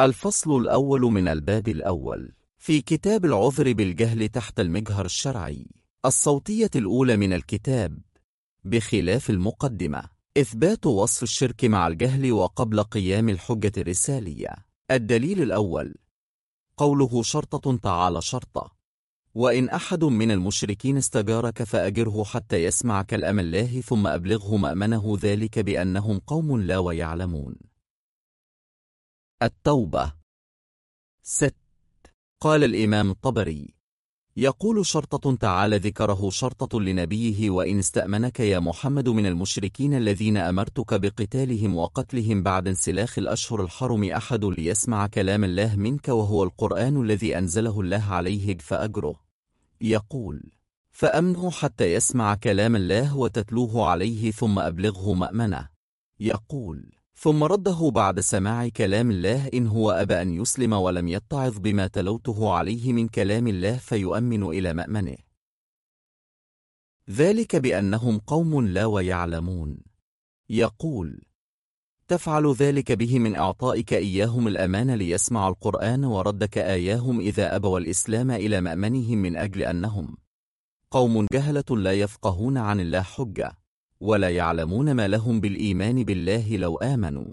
الفصل الأول من الباب الأول. في كتاب العذر بالجهل تحت المجهر الشرعي. الصوتية الأولى من الكتاب. بخلاف المقدمة. إثبات وصف الشرك مع الجهل وقبل قيام الحجة الرسالية. الدليل الأول. قوله شرطة تعالى شرطة. وإن أحد من المشركين استجارك فأجره حتى يسمع كلام الله ثم أبلغه مأمنه ذلك بأنهم قوم لا ويعلمون. التوبة. ست. قال الإمام الطبري. يقول شرطة تعالى ذكره شرطة لنبيه وإن استأمنك يا محمد من المشركين الذين أمرتك بقتالهم وقتلهم بعد انسلاخ الأشهر الحرم أحد ليسمع كلام الله منك وهو القرآن الذي أنزله الله عليه فأجره. يقول فأمنه حتى يسمع كلام الله وتتلوه عليه ثم أبلغه مأمنه. يقول ثم رده بعد سماع كلام الله إن هو أبى أن يسلم ولم يتعظ بما تلوته عليه من كلام الله فيؤمن إلى مأمنه. ذلك بأنهم قوم لا ويعلمون. يقول تفعل ذلك به من إعطائك إياهم الأمان ليسمع القرآن وردك آياهم إذا أبوا الإسلام إلى مأمنهم من أجل أنهم قوم جهلة لا يفقهون عن الله حجة. ولا يعلمون ما لهم بالإيمان بالله لو آمنوا.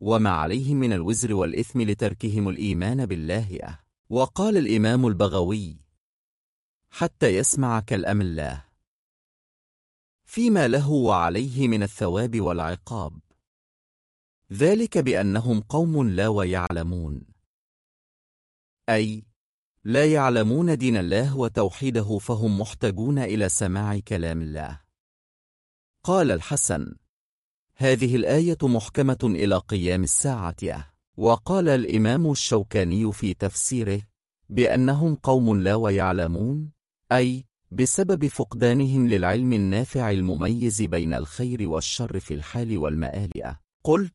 وما عليهم من الوزر والإثم لتركهم الإيمان بالله وقال الإمام البغوي حتى يسمع كلام الله. فيما له وعليه من الثواب والعقاب. ذلك بأنهم قوم لا ويعلمون. أي لا يعلمون دين الله وتوحيده فهم محتاجون إلى سماع كلام الله. قال الحسن هذه الآية محكمة إلى قيام الساعة وقال الإمام الشوكاني في تفسيره بأنهم قوم لا ويعلمون أي بسبب فقدانهم للعلم النافع المميز بين الخير والشر في الحال والمآل قلت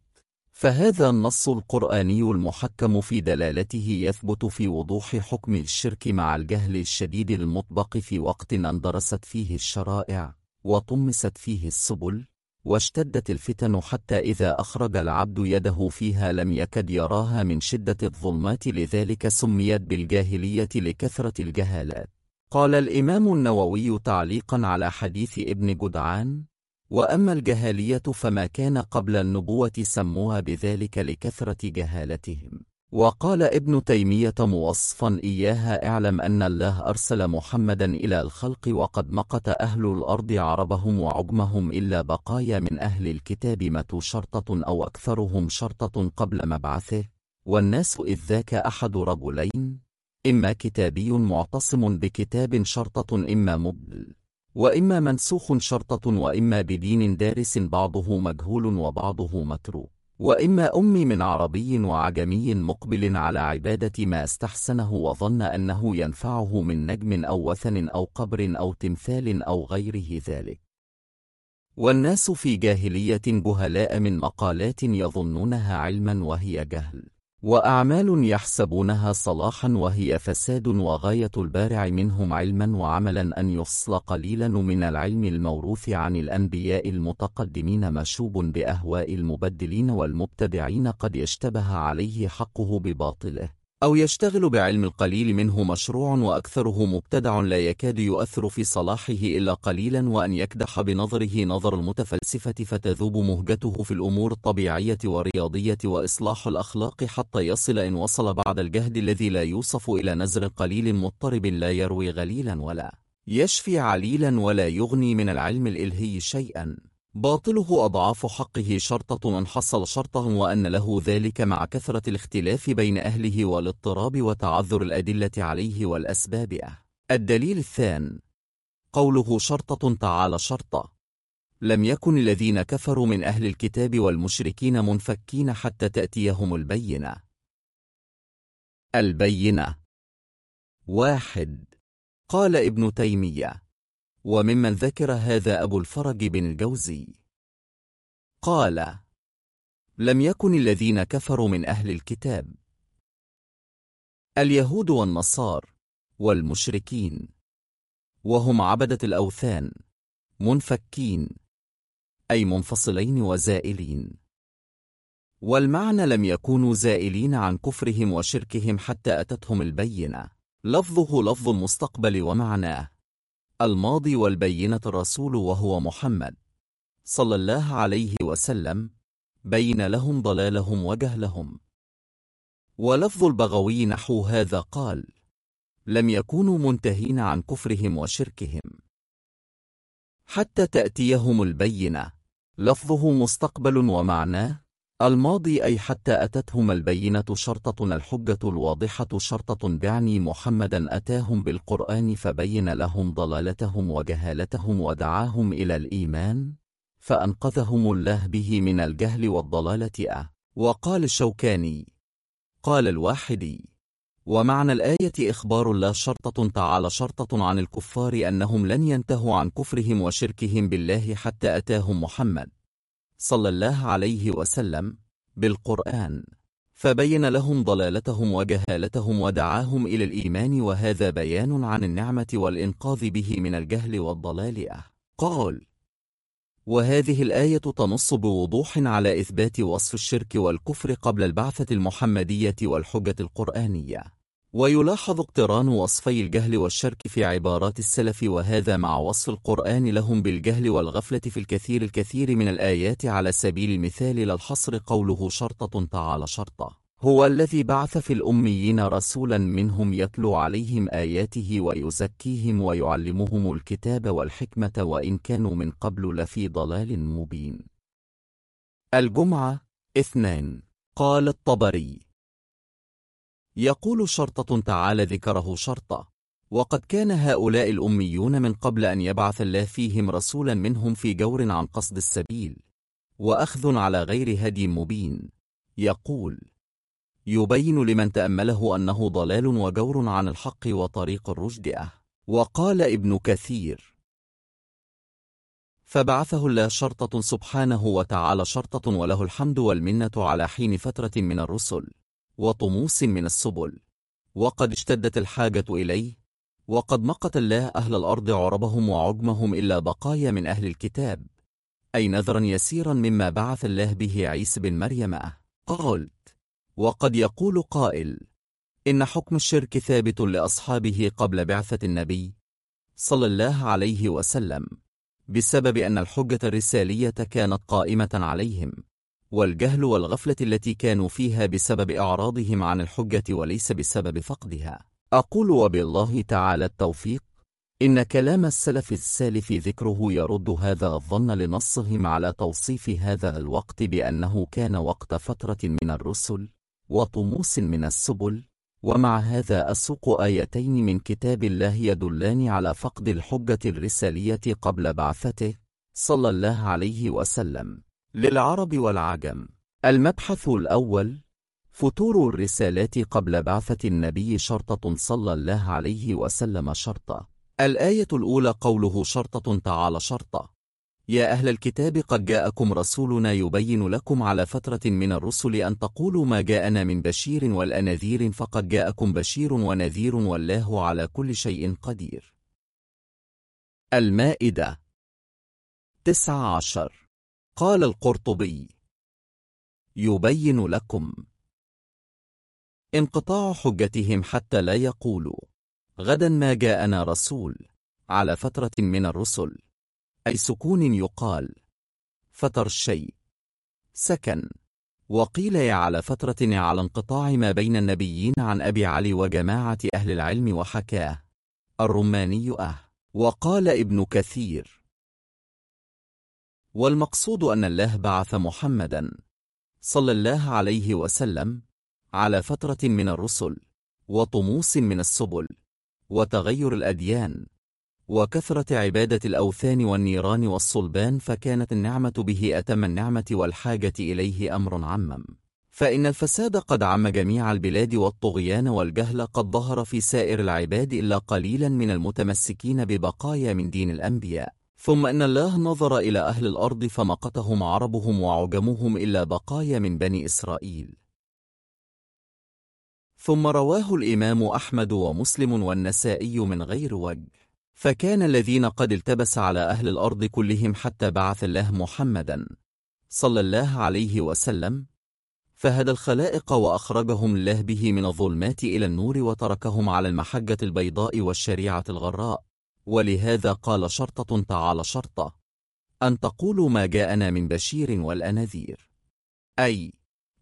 فهذا النص القرآني المحكم في دلالته يثبت في وضوح حكم الشرك مع الجهل الشديد المطبق في وقت اندرست فيه الشرائع وطمست فيه السبل واشتدت الفتن حتى إذا أخرج العبد يده فيها لم يكد يراها من شدة الظلمات لذلك سميت بالجاهلية لكثرة الجهالات. قال الإمام النووي تعليقا على حديث ابن جدعان وأما الجهالية فما كان قبل النبوة سموها بذلك لكثرة جهالتهم. وقال ابن تيمية موصفا إياها اعلم أن الله أرسل محمدا إلى الخلق وقد مقت أهل الأرض عربهم وعجمهم إلا بقايا من أهل الكتاب متوا شرطة أو أكثرهم شرطة قبل مبعثه. والناس إذ ذاك أحد رجلين إما كتابي معتصم بكتاب شرطة إما مبل وإما منسوخ شرطة وإما بدين دارس بعضه مجهول وبعضه متروك. وإما أمي من عربي وعجمي مقبل على عبادة ما استحسنه وظن أنه ينفعه من نجم أو وثن أو قبر أو تمثال أو غيره ذلك. والناس في جاهلية جهلاء من مقالات يظنونها علما وهي جهل. وأعمال يحسبونها صلاحا وهي فساد وغاية البارع منهم علما وعملا أن يفصل قليلا من العلم الموروث عن الأنبياء المتقدمين مشوب بأهواء المبدلين والمبتدعين قد يشتبه عليه حقه بباطله. أو يشتغل بعلم القليل منه مشروع وأكثره مبتدع لا يكاد يؤثر في صلاحه إلا قليلا وأن يكدح بنظره نظر المتفلسفة فتذوب مهجته في الأمور الطبيعية والرياضية وإصلاح الأخلاق حتى يصل إن وصل بعد الجهد الذي لا يوصف إلى نزر قليل مضطرب لا يروي غليلا ولا يشفي عليلا ولا يغني من العلم الإلهي شيئا. باطله أضعاف حقه شرطة أن حصل شرطه وأن له ذلك مع كثرة الاختلاف بين أهله والاضطراب وتعذر الأدلة عليه والأسباب. الدليل الثان. قوله شرطة تعالى شرطة. لم يكن الذين كفروا من أهل الكتاب والمشركين منفكين حتى تأتيهم البينة. البينة. واحد. قال ابن تيمية. وممن ذكر هذا أبو الفرج بن الجوزي. قال لم يكن الذين كفروا من أهل الكتاب. اليهود والنصار والمشركين وهم عبدة الأوثان منفكين أي منفصلين وزائلين. والمعنى لم يكونوا زائلين عن كفرهم وشركهم حتى أتتهم البينة. لفظه لفظ المستقبل ومعناه. الماضي والبينة الرسول وهو محمد صلى الله عليه وسلم بين لهم ضلالهم وجهلهم. ولفظ البغوي نحو هذا قال لم يكونوا منتهين عن كفرهم وشركهم. حتى تأتيهم البينة لفظه مستقبل ومعناه الماضي أي حتى أتتهم البينة شرطة الحجة الواضحة شرطة بعني محمدا أتاهم بالقرآن فبين لهم ضلالتهم وجهالتهم ودعاهم إلى الإيمان فأنقذهم الله به من الجهل والضلالة. أه وقال الشوكاني قال الواحدي ومعنى الآية إخبار الله شرطة تعالى شرطة عن الكفار أنهم لن ينتهوا عن كفرهم وشركهم بالله حتى أتاهم محمد. صلى الله عليه وسلم بالقرآن فبين لهم ضلالتهم وجهالتهم ودعاهم إلى الإيمان وهذا بيان عن النعمة والإنقاذ به من الجهل والضلال. أه قال وهذه الآية تنص بوضوح على إثبات وصف الشرك والكفر قبل البعثة المحمدية والحجة القرآنية. ويلاحظ اقتران وصفي الجهل والشرك في عبارات السلف وهذا مع وصف القرآن لهم بالجهل والغفلة في الكثير الكثير من الآيات. على سبيل المثال للحصر قوله شرطة تعالى شرطة. هو الذي بعث في الأميين رسولا منهم يتلو عليهم آياته ويزكيهم ويعلمهم الكتاب والحكمة وإن كانوا من قبل لفي ضلال مبين. الجمعة اثنان. قال الطبري يقول شرطة تعالى ذكره شرطة. وقد كان هؤلاء الأميون من قبل أن يبعث الله فيهم رسولا منهم في جور عن قصد السبيل. وأخذ على غير هدي مبين. يقول يبين لمن تأمله أنه ضلال وجور عن الحق وطريق الرشد أه. وقال ابن كثير فبعثه الله شرطة سبحانه وتعالى شرطة وله الحمد والمنة على حين فترة من الرسل. وطموس من السبل. وقد اشتدت الحاجة إليه. وقد مقت الله أهل الأرض عربهم وعجمهم إلا بقايا من أهل الكتاب. أي نذرا يسيرا مما بعث الله به عيسى بن مريم. قلت وقد يقول قائل إن حكم الشرك ثابت لأصحابه قبل بعثة النبي صلى الله عليه وسلم بسبب أن الحجة الرسالية كانت قائمة عليهم. والجهل والغفلة التي كانوا فيها بسبب إعراضهم عن الحجة وليس بسبب فقدها. أقول وبالله تعالى التوفيق. إن كلام السلف السالف ذكره يرد هذا الظن لنصهم على توصيف هذا الوقت بأنه كان وقت فترة من الرسل وطموس من السبل. ومع هذا أسوق آيتين من كتاب الله يدلان على فقد الحجة الرسالية قبل بعثته صلى الله عليه وسلم. للعرب والعجم. المبحث الأول فتور الرسالات قبل بعثة النبي شرطة صلى الله عليه وسلم شرطة. الآية الأولى قوله شرطة تعالى شرطة. يا أهل الكتاب قد جاءكم رسولنا يبين لكم على فترة من الرسل أن تقولوا ما جاءنا من بشير والأنذير فقد جاءكم بشير ونذير والله على كل شيء قدير. المائدة تسعة عشر. قال القرطبي. يبين لكم. انقطاع حجتهم حتى لا يقولوا. غدا ما جاءنا رسول على فترة من الرسل. أي سكون يقال. فتر الشيء. سكن. وقيل على فترة على انقطاع ما بين النبيين عن أبي علي وجماعة أهل العلم وحكاه. الرماني أه. وقال ابن كثير. والمقصود أن الله بعث محمدا صلى الله عليه وسلم على فترة من الرسل وطموس من السبل وتغير الأديان وكثرة عبادة الأوثان والنيران والصلبان فكانت النعمة به أتم النعمة والحاجة إليه أمر عمم. فإن الفساد قد عم جميع البلاد والطغيان والجهل قد ظهر في سائر العباد إلا قليلا من المتمسكين ببقايا من دين الأنبياء. ثم أن الله نظر إلى أهل الأرض فمقتهم عربهم وعجمهم إلا بقايا من بني إسرائيل. ثم رواه الإمام أحمد ومسلم والنسائي من غير وجه. فكان الذين قد التبس على أهل الأرض كلهم حتى بعث الله محمدا صلى الله عليه وسلم فهدى الخلائق وأخرجهم الله به من الظلمات إلى النور وتركهم على المحجة البيضاء والشريعة الغراء. ولهذا قال شرطة تعالى شرطة. أن تقولوا ما جاءنا من بشير والأنذير. أي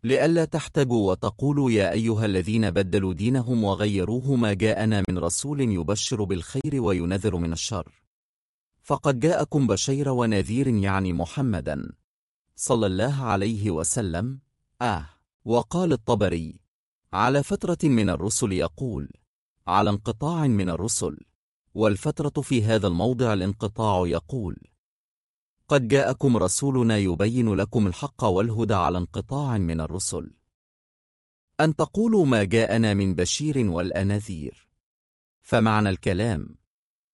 لئلا تحتجوا وتقولوا يا أيها الذين بدلوا دينهم وغيروه ما جاءنا من رسول يبشر بالخير وينذر من الشر. فقد جاءكم بشير ونذير يعني محمدا. صلى الله عليه وسلم. آه. وقال الطبري على فترة من الرسل يقول على انقطاع من الرسل. والفترة في هذا الموضع الانقطاع يقول قد جاءكم رسولنا يبين لكم الحق والهدى على انقطاع من الرسل. أن تقولوا ما جاءنا من بشير والأنذير. فمعنى الكلام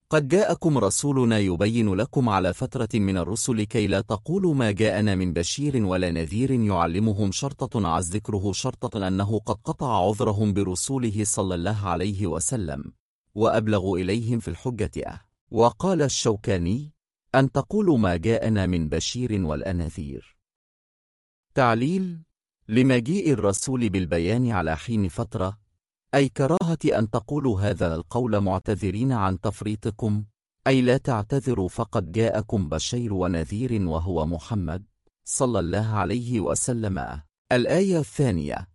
قد جاءكم رسولنا يبين لكم على فترة من الرسل كي لا تقولوا ما جاءنا من بشير ولا نذير يعلمهم شرطة عز ذكره شرطة أنه قد قطع عذرهم برسوله صلى الله عليه وسلم. وأبلغوا إليهم في الحجة. وقال الشوكاني أن تقولوا ما جاءنا من بشير والأناذير تعليل لمجيء الرسول بالبيان على حين فترة أي كراهة أن تقولوا هذا القول معتذرين عن تفريطكم أي لا تعتذروا فقد جاءكم بشير ونذير وهو محمد صلى الله عليه وسلم. الآية الثانية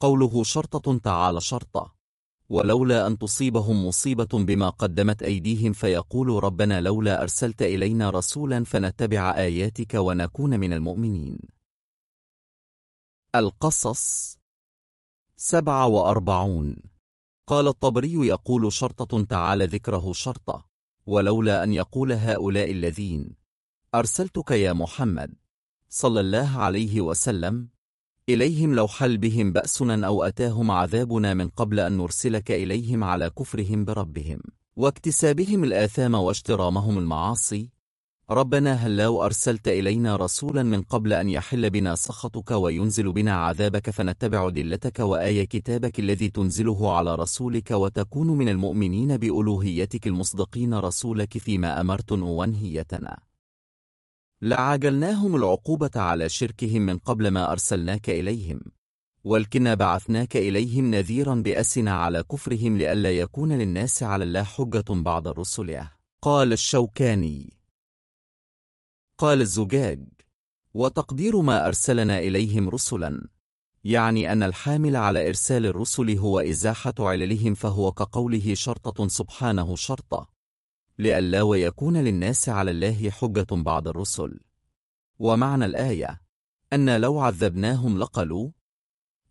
قوله شرطة تعالى شرطة. ولولا أن تصيبهم مصيبة بما قدمت أيديهم فيقولوا ربنا لولا أرسلت إلينا رسولا فنتبع آياتك ونكون من المؤمنين. القصص سبعة وأربعون. قال الطبري يقول شرطة تعالى ذكره شرطة ولولا أن يقول هؤلاء الذين أرسلتك يا محمد صلى الله عليه وسلم إليهم لو حل بهم بأسنا أو أتاهم عذابنا من قبل أن نرسلك إليهم على كفرهم بربهم. واكتسابهم الآثام واشترامهم المعاصي. ربنا هل لو أرسلت إلينا رسولا من قبل أن يحل بنا سخطك وينزل بنا عذابك فنتبع دلتك وآي كتابك الذي تنزله على رسولك وتكون من المؤمنين بألوهيتك المصدقين رسولك فيما أمرت ونهيتنا لعجلناهم العقوبة على شركهم من قبل ما أرسلناك إليهم. ولكن بعثناك إليهم نذيرا بأسنا على كفرهم لئلا يكون للناس على الله حجة بعد الرسل قال الشوكاني. قال الزجاج. وتقدير ما أرسلنا إليهم رسلا. يعني أن الحامل على إرسال الرسل هو إزاحة عللهم فهو كقوله شرطة سبحانه شرطة. لئلا ويكون للناس على الله حجة بعد الرسل. ومعنى الآية أن لو عذبناهم لقلوا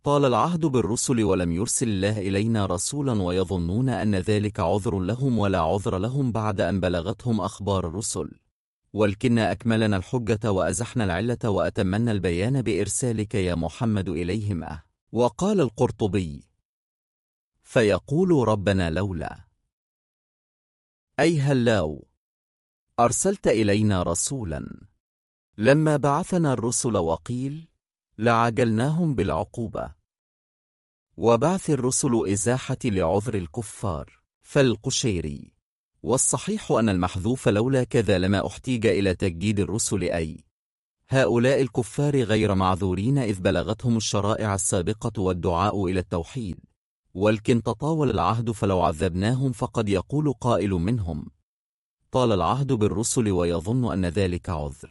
طال العهد بالرسل ولم يرسل الله إلينا رسولا ويظنون أن ذلك عذر لهم ولا عذر لهم بعد أن بلغتهم أخبار الرسل. ولكن أكملنا الحجة وأزحنا العلة وأتمنا البيان بإرسالك يا محمد إليهم وقال القرطبي فيقول ربنا لولا أي هلاو أرسلت إلينا رسولا. لما بعثنا الرسل وقيل لعجلناهم بالعقوبة. وبعث الرسل إزاحة لعذر الكفار فالقشيري. والصحيح أن المحذوف لولا كذا لما أحتيج إلى تجديد الرسل أي هؤلاء الكفار غير معذورين إذ بلغتهم الشرائع السابقة والدعاء إلى التوحيد. ولكن تطاول العهد فلو عذبناهم فقد يقول قائل منهم. طال العهد بالرسل ويظن أن ذلك عذر.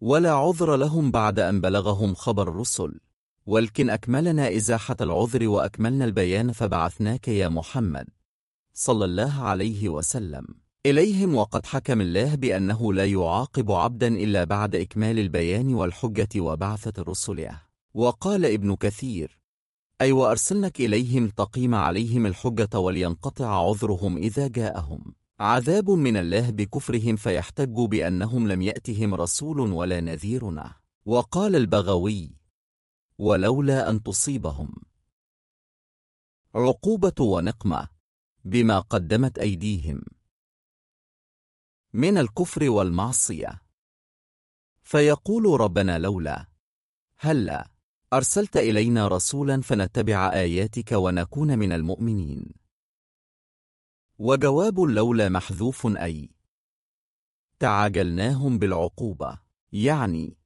ولا عذر لهم بعد أن بلغهم خبر الرسل. ولكن أكملنا إزاحة العذر وأكملنا البيان فبعثناك يا محمد. صلى الله عليه وسلم. إليهم وقد حكم الله بأنه لا يعاقب عبدا إلا بعد إكمال البيان والحجة وبعثة الرسل وقال ابن كثير أي وأرسلنك إليهم تقيم عليهم الحجة ولينقطع عذرهم إذا جاءهم. عذاب من الله بكفرهم فيحتجوا بأنهم لم يأتهم رسول ولا نذيرنا. وقال البغوي ولولا أن تصيبهم عقوبة ونقمة بما قدمت أيديهم من الكفر والمعصية. فيقول ربنا لولا هلا أرسلت إلينا رسولا فنتبع آياتك ونكون من المؤمنين. وجواب لولا محذوف أي. تعاجلناهم بالعقوبة. يعني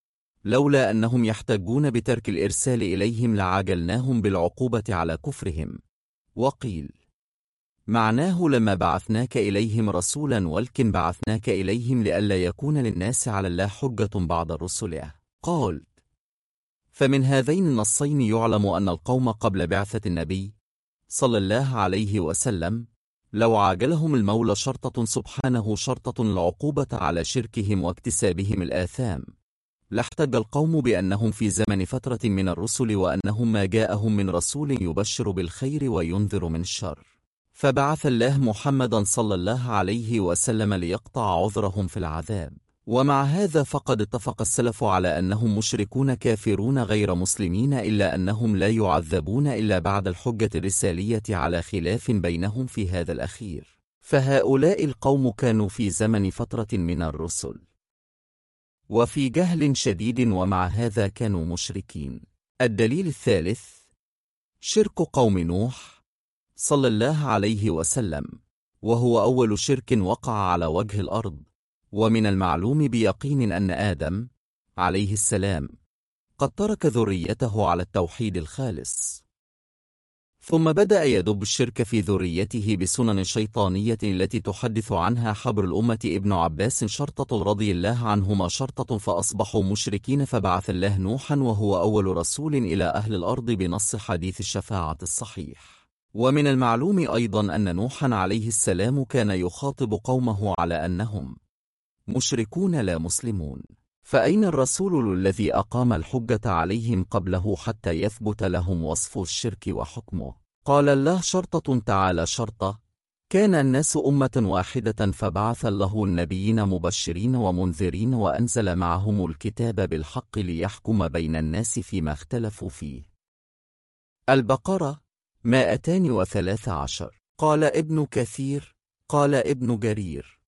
لولا أنهم يحتجون بترك الإرسال إليهم لعاجلناهم بالعقوبة على كفرهم. وقيل معناه لما بعثناك إليهم رسولا ولكن بعثناك إليهم لئلا يكون للناس على الله حجة بعد الرسل. قال فمن هذين النصين يعلم أن القوم قبل بعثة النبي صلى الله عليه وسلم لو عاجلهم المولى شرطة سبحانه شرطة العقوبة على شركهم واكتسابهم الآثام. لاحتج القوم بأنهم في زمن فترة من الرسل وأنهم ما جاءهم من رسول يبشر بالخير وينذر من الشر. فبعث الله محمدا صلى الله عليه وسلم ليقطع عذرهم في العذاب. ومع هذا فقد اتفق السلف على أنهم مشركون كافرون غير مسلمين إلا أنهم لا يعذبون إلا بعد الحجة الرسالية على خلاف بينهم في هذا الأخير. فهؤلاء القوم كانوا في زمن فترة من الرسل. وفي جهل شديد ومع هذا كانوا مشركين. الدليل الثالث شرك قوم نوح صلى الله عليه وسلم وهو أول شرك وقع على وجه الأرض. ومن المعلوم بيقين أن آدم عليه السلام قد ترك ذريته على التوحيد الخالص. ثم بدأ يدب الشرك في ذريته بسنن شيطانية التي تحدث عنها حبر الأمة ابن عباس شرطة رضي الله عنهما شرطة فأصبحوا مشركين فبعث الله نوحا وهو أول رسول إلى أهل الأرض بنص حديث الشفاعة الصحيح. ومن المعلوم أيضا أن نوحا عليه السلام كان يخاطب قومه على أنهم مشركون لا مسلمون. فأين الرسول الذي أقام الحجة عليهم قبله حتى يثبت لهم وصف الشرك وحكمه؟ قال الله شرطة تعالى شرطة. كان الناس أمة واحدة فبعث الله النبيين مبشرين ومنذرين وأنزل معهم الكتاب بالحق ليحكم بين الناس فيما اختلفوا فيه. البقرة مائتان وثلاث عشر. قال ابن كثير. قال ابن جرير.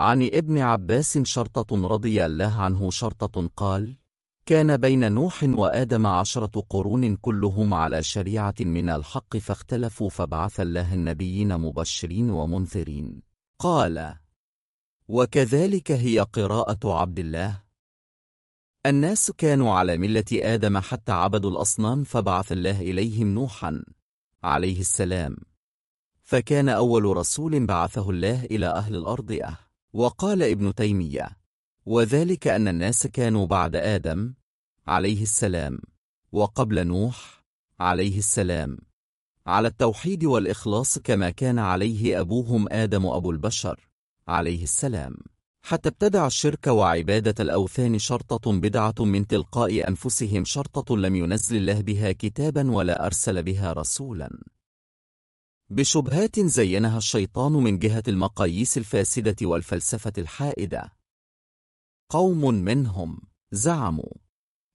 عن ابن عباس شرطة رضي الله عنه شرطة قال كان بين نوح وآدم عشرة قرون كلهم على شريعة من الحق فاختلفوا فبعث الله النبيين مبشرين ومنذرين. قال وكذلك هي قراءة عبد الله. الناس كانوا على ملة آدم حتى عبدوا الأصنام فبعث الله إليهم نوحا عليه السلام. فكان أول رسول بعثه الله إلى أهل الأرض. أه وقال ابن تيمية وذلك أن الناس كانوا بعد آدم عليه السلام وقبل نوح عليه السلام على التوحيد والإخلاص كما كان عليه أبوهم آدم أبو البشر عليه السلام. حتى ابتدع الشرك وعبادة الأوثان شرطة بدعة من تلقاء أنفسهم شرطة لم ينزل الله بها كتابا ولا أرسل بها رسولا. بشبهات زينها الشيطان من جهة المقاييس الفاسدة والفلسفة الحائدة. قوم منهم زعموا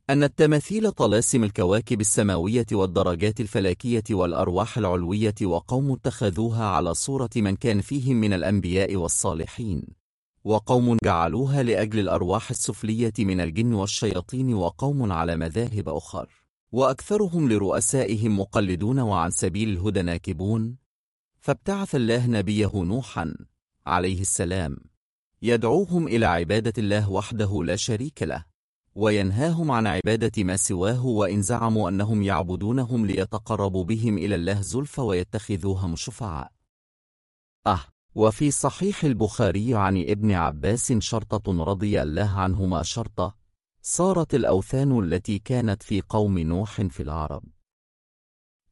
أن التماثيل طلاسم الكواكب السماوية والدرجات الفلكية والأرواح العلوية وقوم اتخذوها على صورة من كان فيهم من الأنبياء والصالحين وقوم جعلوها لأجل الأرواح السفلية من الجن والشياطين وقوم على مذاهب أخر. وأكثرهم لرؤسائهم مقلدون وعن سبيل الهدى ناكبون فابتعث الله نبيه نوحا عليه السلام. يدعوهم إلى عبادة الله وحده لا شريك له وينهاهم عن عبادة ما سواه وإن زعموا أنهم يعبدونهم ليتقربوا بهم إلى الله زلف ويتخذوهم شفعاء. أه وفي صحيح البخاري عن ابن عباس شرطة رضي الله عنهما شرطة صارت الأوثان التي كانت في قوم نوح في العرب.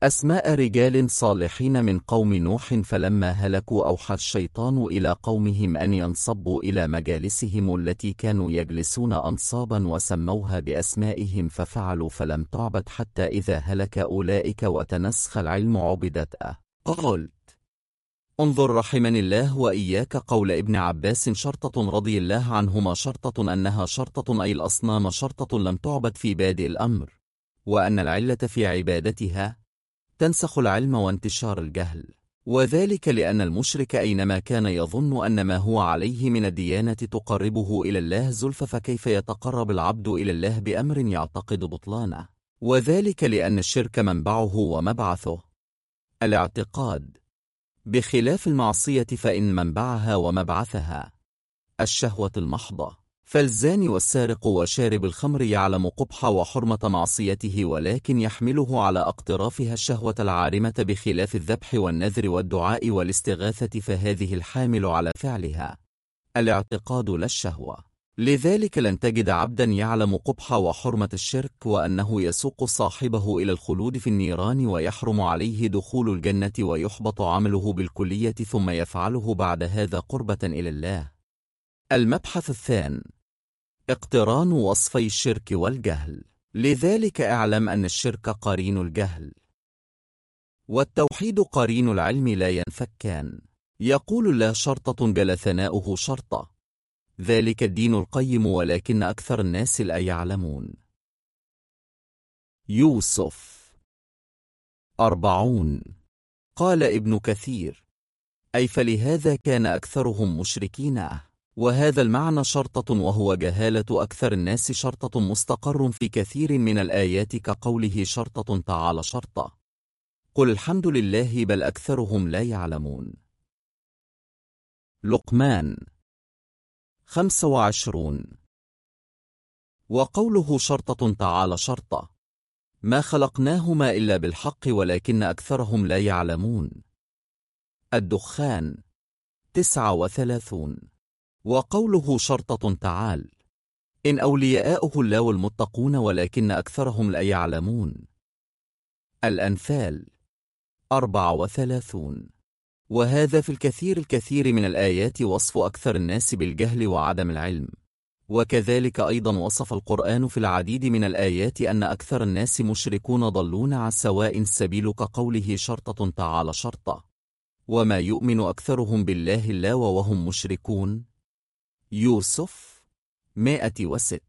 أسماء رجال صالحين من قوم نوح فلما هلكوا أوحى الشيطان إلى قومهم أن ينصبوا إلى مجالسهم التي كانوا يجلسون أنصابا وسموها بأسمائهم ففعلوا فلم تعبد حتى إذا هلك أولئك وتنسخ العلم عبدت. أه قلت انظر رحمني الله وإياك قول ابن عباس شرطة رضي الله عنهما شرطة أنها شرطة أي الأصنام شرطة لم تعبد في بادئ الأمر وأن العلة في عبادتها تنسخ العلم وانتشار الجهل. وذلك لأن المشرك أينما كان يظن أن ما هو عليه من الديانة تقربه إلى الله زلف فكيف يتقرب العبد إلى الله بأمر يعتقد بطلانه؟ وذلك لأن الشرك منبعه ومبعثه. الاعتقاد بخلاف المعصية فإن منبعها ومبعثها. الشهوة المحضة فالزاني والسارق وشارب الخمر يعلم قبح وحرمة معصيته ولكن يحمله على اقترافها الشهوة العارمة بخلاف الذبح والنذر والدعاء والاستغاثة فهذه الحامل على فعلها الاعتقاد لا الشهوة. لذلك لن تجد عبدا يعلم قبح وحرمة الشرك وأنه يسوق صاحبه إلى الخلود في النيران ويحرم عليه دخول الجنة ويحبط عمله بالكلية ثم يفعله بعد هذا قربة إلى الله. المبحث الثاني اقتران وصفي الشرك والجهل. لذلك أعلم أن الشرك قرين الجهل. والتوحيد قرين العلم لا ينفكان. يقول الله شرطة جل ثناؤه شرطة. ذلك الدين القيم ولكن أكثر الناس لا يعلمون. يوسف. أربعون. قال ابن كثير. أي فلهذا كان أكثرهم مشركين. وهذا المعنى شرطة وهو جهالة أكثر الناس شرطة مستقر في كثير من الآيات كقوله شرطة تعالى شرطة. قل الحمد لله بل أكثرهم لا يعلمون. لقمان خمس وعشرون. وقوله شرطة تعالى شرطة. ما خلقناهما إلا بالحق ولكن أكثرهم لا يعلمون. الدخان تسعة وثلاثون. وقوله شرطة تعال. إن أولياءه الله المتقون ولكن أكثرهم لا يعلمون. الأنفال. أربع وثلاثون. وهذا في الكثير الكثير من الآيات وصف أكثر الناس بالجهل وعدم العلم. وكذلك أيضا وصف القرآن في العديد من الآيات أن أكثر الناس مشركون ضلون عن سواء السبيل كقوله شرطة تعالى شرطة. وما يؤمن أكثرهم بالله الله وهم مشركون. يوسف مائة وست.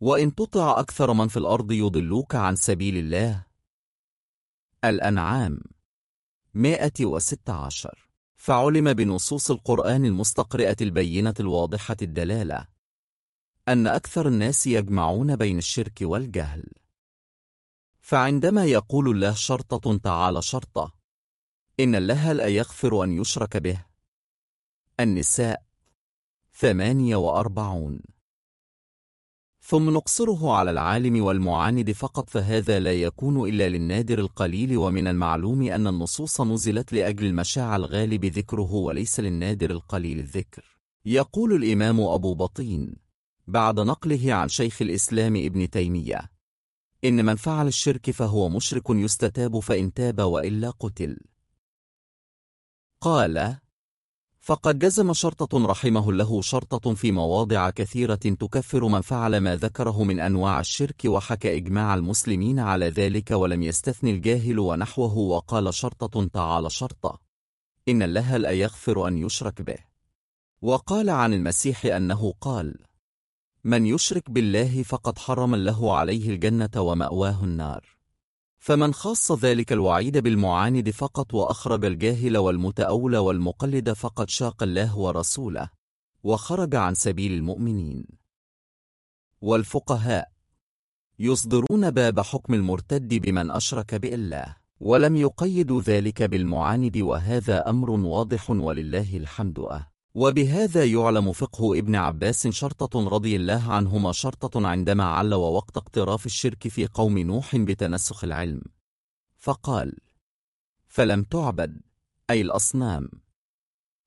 وإن تطع أكثر من في الأرض يضلوك عن سبيل الله. الأنعام مائة وست عشر. فعلم بنصوص القرآن المستقرئة البينة الواضحة الدلالة أن أكثر الناس يجمعون بين الشرك والجهل. فعندما يقول الله شرطة تعالى شرطة إن الله لا يغفر أن يشرك به. النساء ثمانية وأربعون. ثم نقصره على العالم والمعاند فقط فهذا لا يكون إلا للنادر القليل. ومن المعلوم أن النصوص نزلت لأجل المشاع الغالب ذكره وليس للنادر القليل الذكر. يقول الإمام أبو بطين بعد نقله عن شيخ الإسلام ابن تيمية إن من فعل الشرك فهو مشرك يستتاب فإن تاب وإلا قتل. قال فقد جزم شرطة رحمه له شرطة في مواضع كثيرة تكفر من فعل ما ذكره من أنواع الشرك وحكى إجماع المسلمين على ذلك ولم يستثني الجاهل ونحوه وقال شرطة تعالى شرطة. إن الله لا يغفر أن يشرك به. وقال عن المسيح أنه قال من يشرك بالله فقد حرم الله عليه الجنة ومأواه النار. فمن خاص ذلك الوعيد بالمعاند فقط وأخرج الجاهل والمتأول والمقلد فقد شاق الله ورسوله وخرج عن سبيل المؤمنين. والفقهاء يصدرون باب حكم المرتد بمن أشرك بالله ولم يقيدوا ذلك بالمعاند وهذا أمر واضح ولله الحمد. أه وبهذا يعلم فقه ابن عباس شرطة رضي الله عنهما شرطة عندما عل ووقت اقتراف الشرك في قوم نوح بتنسخ العلم. فقال فلم تعبد أي الأصنام.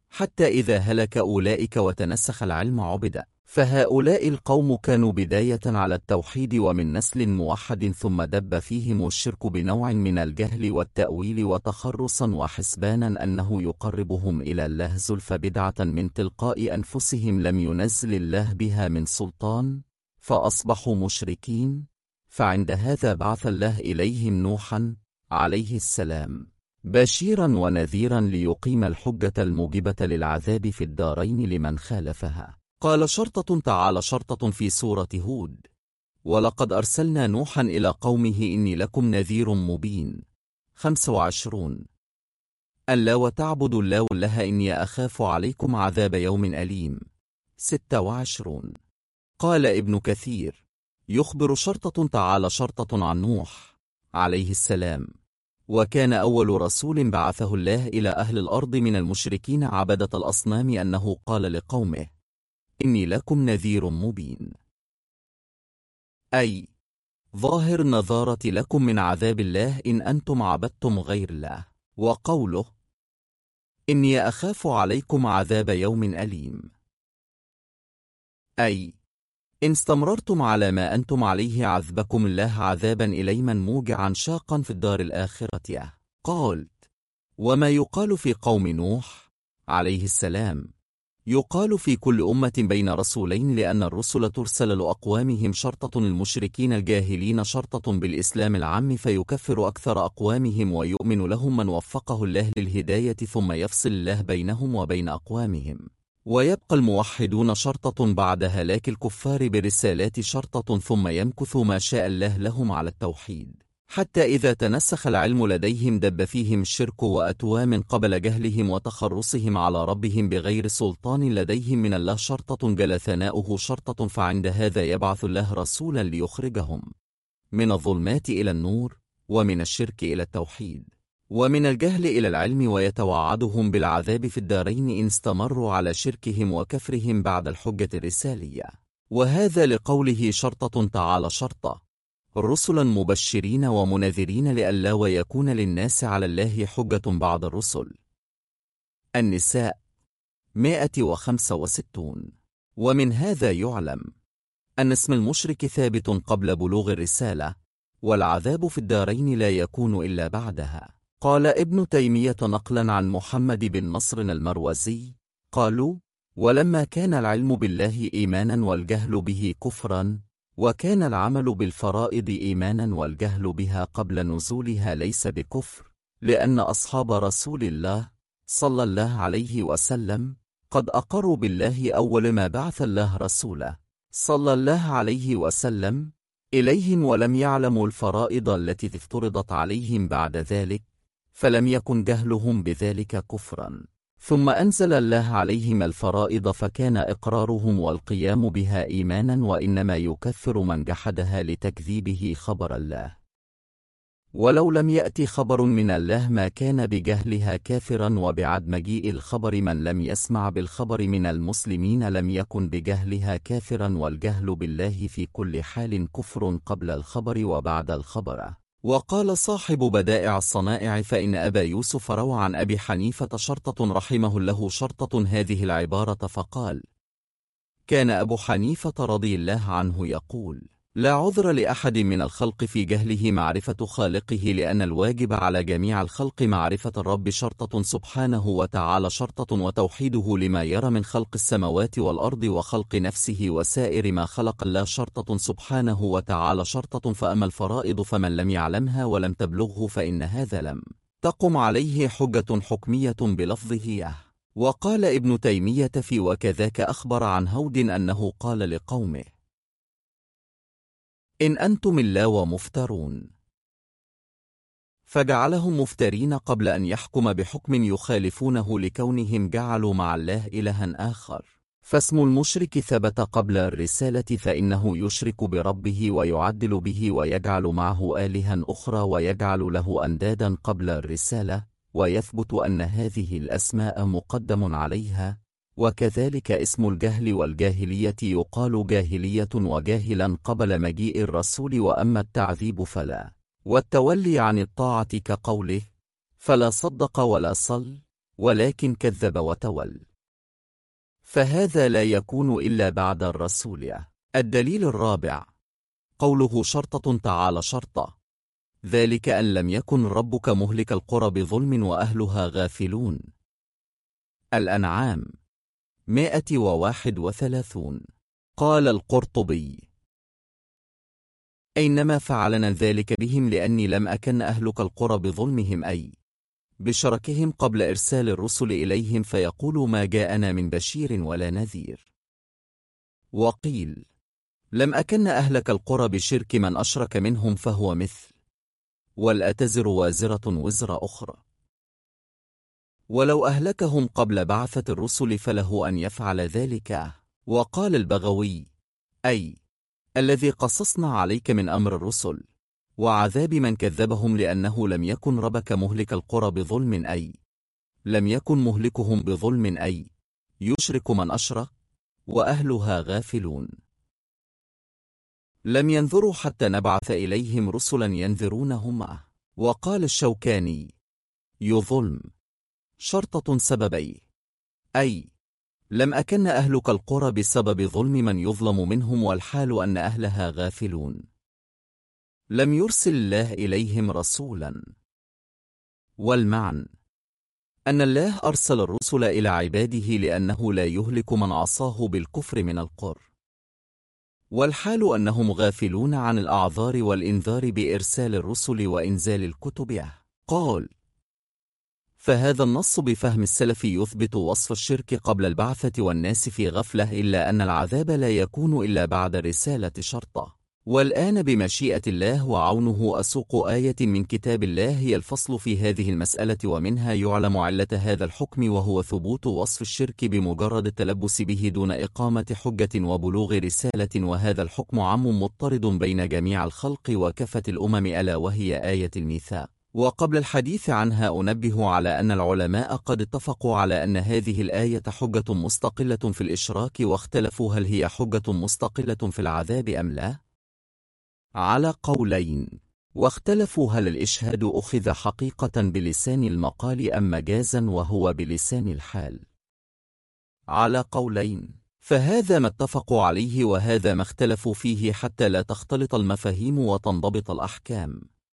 حتى إذا هلك أولئك وتنسخ العلم عبد. فهؤلاء القوم كانوا بداية على التوحيد ومن نسل موحد ثم دب فيهم الشرك بنوع من الجهل والتأويل وتخرصا وحسبانا أنه يقربهم إلى الله زلف بدعة من تلقاء أنفسهم لم ينزل الله بها من سلطان فأصبحوا مشركين. فعند هذا بعث الله إليهم نوحا عليه السلام بشيرا ونذيرا ليقيم الحجة الموجبة للعذاب في الدارين لمن خالفها. قال شرطة تعالى شرطة في سورة هود. ولقد أرسلنا نوحا إلى قومه إني لكم نذير مبين. خمس وعشرون. ألا وتعبدوا الله لها إني أخاف عليكم عذاب يوم أليم. ستة وعشرون. قال ابن كثير. يخبر شرطة تعالى شرطة عن نوح. عليه السلام. وكان أول رسول بعثه الله إلى أهل الأرض من المشركين عبدة الأصنام أنه قال لقومه. إني لكم نذير مبين. أي ظاهر نظارة لكم من عذاب الله إن أنتم عبدتم غير الله. وقوله إني أخاف عليكم عذاب يوم أليم. أي إن استمررتم على ما أنتم عليه عذبكم الله عذابا إليما موجعا شاقا في الدار الآخرة. قال وما يقال في قوم نوح عليه السلام. يقال في كل أمة بين رسولين لأن الرسل ترسل لأقوامهم شرطة المشركين الجاهلين شرطة بالإسلام العام فيكفر أكثر أقوامهم ويؤمن لهم من وفقه الله للهداية ثم يفصل الله بينهم وبين أقوامهم. ويبقى الموحدون شرطة بعد هلاك الكفار برسالات شرطة ثم يمكث ما شاء الله لهم على التوحيد. حتى إذا تنسخ العلم لديهم دب فيهم الشرك وأتوا من قبل جهلهم وتخرصهم على ربهم بغير سلطان لديهم من الله شرطة جل ثناؤه شرطة فعند هذا يبعث الله رسولا ليخرجهم من الظلمات إلى النور ومن الشرك إلى التوحيد ومن الجهل إلى العلم ويتوعدهم بالعذاب في الدارين إن استمروا على شركهم وكفرهم بعد الحجة الرسالية. وهذا لقوله شرطة تعالى شرطة. رسلا مبشرين ومنذرين لئلا ويكون للناس على الله حجة بعد الرسل. النساء 165 ومن هذا يعلم أن اسم المشرك ثابت قبل بلوغ الرسالة والعذاب في الدارين لا يكون إلا بعدها. قال ابن تيمية نقلا عن محمد بن نصر المروزي قالوا ولما كان العلم بالله إيمانا والجهل به كفرا وكان العمل بالفرائض إيمانا والجهل بها قبل نزولها ليس بكفر لأن أصحاب رسول الله صلى الله عليه وسلم قد أقروا بالله أول ما بعث الله رسوله صلى الله عليه وسلم إليهم ولم يعلموا الفرائض التي افترضت عليهم بعد ذلك فلم يكن جهلهم بذلك كفرا. ثم أنزل الله عليهم الفرائض فكان إقرارهم والقيام بها إيمانا وإنما يكثر من جحدها لتكذيبه خبر الله. ولو لم يأتي خبر من الله ما كان بجهلها كافرا وبعد مجيء الخبر من لم يسمع بالخبر من المسلمين لم يكن بجهلها كافرا والجهل بالله في كل حال كفر قبل الخبر وبعد الخبر. وقال صاحب بدائع الصنائع فإن أبا يوسف روى عن أبي حنيفة شرطة رحمه له شرطة هذه العبارة فقال كان أبو حنيفة رضي الله عنه يقول لا عذر لأحد من الخلق في جهله معرفة خالقه لأن الواجب على جميع الخلق معرفة الرب شرطة سبحانه وتعالى شرطة وتوحيده لما يرى من خلق السماوات والأرض وخلق نفسه وسائر ما خلق. الله شرطة سبحانه وتعالى شرطة فأما الفرائض فمن لم يعلمها ولم تبلغه فإن هذا لم تقم عليه حجة حكمية بلفظه. وقال ابن تيمية في وكذاك أخبر عن هود أنه قال لقومه إن أنتم الله ومفترون. فجعلهم مفترين قبل أن يحكم بحكم يخالفونه لكونهم جعلوا مع الله إلها آخر. فاسم المشرك ثبت قبل الرسالة فإنه يشرك بربه ويعدل به ويجعل معه آلها أخرى ويجعل له أندادا قبل الرسالة ويثبت أن هذه الأسماء مقدم عليها. وكذلك اسم الجهل والجاهلية يقال جاهلية وجاهلا قبل مجيء الرسول وأما التعذيب فلا. والتولي عن الطاعة كقوله فلا صدق ولا صل ولكن كذب وتول. فهذا لا يكون إلا بعد الرسول. الدليل الرابع قوله شرطة تعالى شرطة. ذلك أن لم يكن ربك مهلك القرى بظلم وأهلها غافلون. الأنعام. مائة وواحد وثلاثون. قال القرطبي. أينما فعلنا ذلك بهم لأني لم أكن أهلك القرى بظلمهم أي بشركهم قبل إرسال الرسل إليهم فيقولوا ما جاءنا من بشير ولا نذير. وقيل لم أكن أهلك القرى بشرك من أشرك منهم فهو مثل. والأتزر وازرة وزر أخرى. ولو أهلكهم قبل بعثة الرسل فله أن يفعل ذلك. وقال البغوي أي الذي قصصنا عليك من أمر الرسل وعذاب من كذبهم لأنه لم يكن ربك مهلك القرى بظلم أي لم يكن مهلكهم بظلم أي يشرك من أشرك وأهلها غافلون. لم ينذروا حتى نبعث إليهم رسلا ينذرونهم معه وقال الشوكاني يظلم. شرطة سببي. أي. لم أكن أهلك القرى بسبب ظلم من يظلم منهم والحال أن أهلها غافلون. لم يرسل الله إليهم رسولا. والمعن أن الله أرسل الرسل إلى عباده لأنه لا يهلك من عصاه بالكفر من القر. والحال أنهم غافلون عن الأعذار والإنذار بإرسال الرسل وإنزال الكتب. قال. فهذا النص بفهم السلف يثبت وصف الشرك قبل البعثة والناس في غفلة إلا أن العذاب لا يكون إلا بعد رسالة شرطة. والآن بمشيئة الله وعونه أسوق آية من كتاب الله هي الفصل في هذه المسألة ومنها يعلم علة هذا الحكم وهو ثبوت وصف الشرك بمجرد التلبس به دون إقامة حجة وبلوغ رسالة. وهذا الحكم عام مضطرد بين جميع الخلق وكفة الأمم ألا وهي آية الميثاق. وقبل الحديث عنها أنبه على أن العلماء قد اتفقوا على أن هذه الآية حجة مستقلة في الإشراك واختلفوا هل هي حجة مستقلة في العذاب أم لا؟ على قولين. واختلفوا هل الإشهاد أخذ حقيقة بلسان المقال أم مجازا وهو بلسان الحال. على قولين. فهذا ما اتفقوا عليه وهذا ما اختلفوا فيه حتى لا تختلط المفاهيم وتنضبط الأحكام.